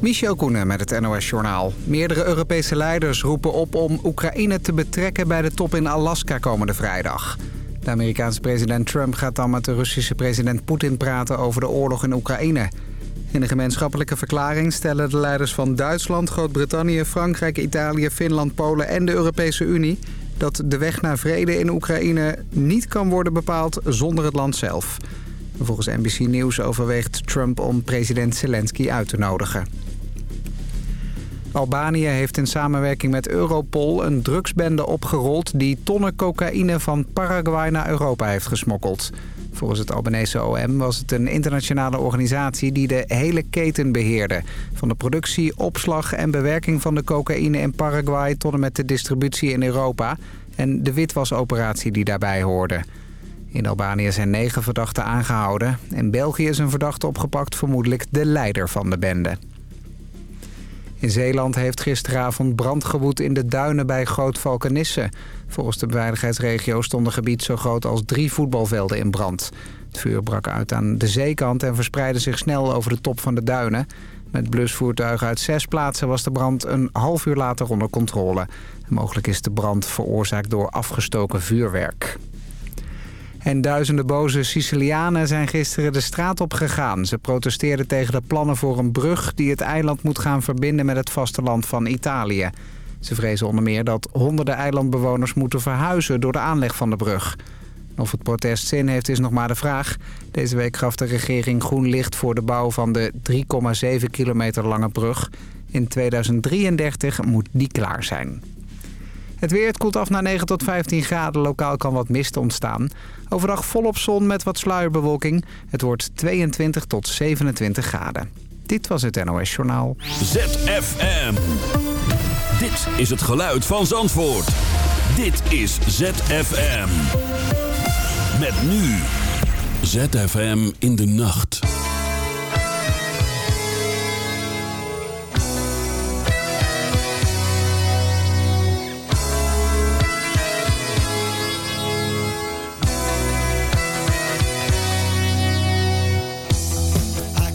Michel Koenen met het NOS-journaal. Meerdere Europese leiders roepen op om Oekraïne te betrekken bij de top in Alaska komende vrijdag. De Amerikaanse president Trump gaat dan met de Russische president Poetin praten over de oorlog in Oekraïne. In een gemeenschappelijke verklaring stellen de leiders van Duitsland, Groot-Brittannië, Frankrijk, Italië, Finland, Polen en de Europese Unie... dat de weg naar vrede in Oekraïne niet kan worden bepaald zonder het land zelf. Volgens NBC Nieuws overweegt Trump om president Zelensky uit te nodigen. Albanië heeft in samenwerking met Europol een drugsbende opgerold... die tonnen cocaïne van Paraguay naar Europa heeft gesmokkeld. Volgens het Albanese OM was het een internationale organisatie die de hele keten beheerde. Van de productie, opslag en bewerking van de cocaïne in Paraguay... tot en met de distributie in Europa en de witwasoperatie die daarbij hoorde. In Albanië zijn negen verdachten aangehouden. In België is een verdachte opgepakt, vermoedelijk de leider van de bende. In Zeeland heeft gisteravond brand gewoed in de duinen bij Groot Valkenisse. Volgens de beveiligheidsregio stond een gebied zo groot als drie voetbalvelden in brand. Het vuur brak uit aan de zeekant en verspreidde zich snel over de top van de duinen. Met blusvoertuigen uit zes plaatsen was de brand een half uur later onder controle. Mogelijk is de brand veroorzaakt door afgestoken vuurwerk. En duizenden boze Sicilianen zijn gisteren de straat op gegaan. Ze protesteerden tegen de plannen voor een brug die het eiland moet gaan verbinden met het vasteland van Italië. Ze vrezen onder meer dat honderden eilandbewoners moeten verhuizen door de aanleg van de brug. Of het protest zin heeft is nog maar de vraag. Deze week gaf de regering groen licht voor de bouw van de 3,7 kilometer lange brug. In 2033 moet die klaar zijn. Het weer koelt af naar 9 tot 15 graden. Lokaal kan wat mist ontstaan. Overdag volop zon met wat sluierbewolking. Het wordt 22 tot 27 graden. Dit was het NOS Journaal. ZFM. Dit is het geluid van Zandvoort. Dit is ZFM. Met nu. ZFM in de nacht.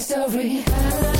I'm.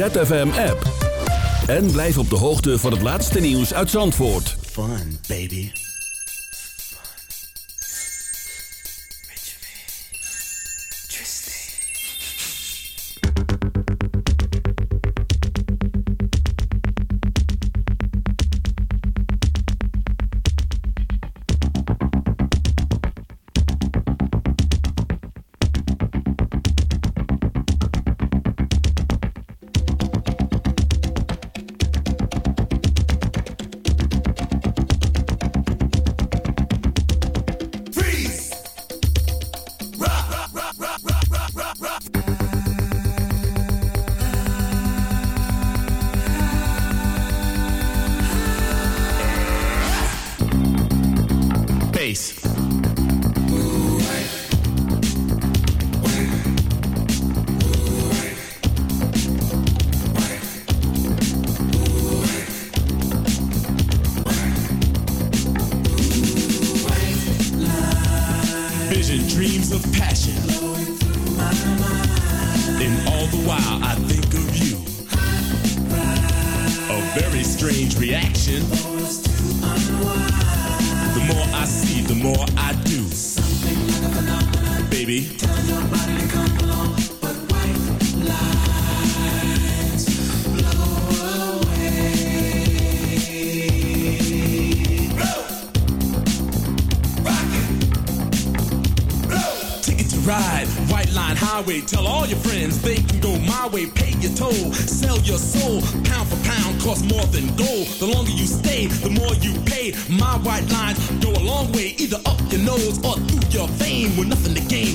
ZFM-app. En blijf op de hoogte van het laatste nieuws uit Zandvoort. Fun, baby. game with nothing to gain.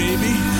Baby.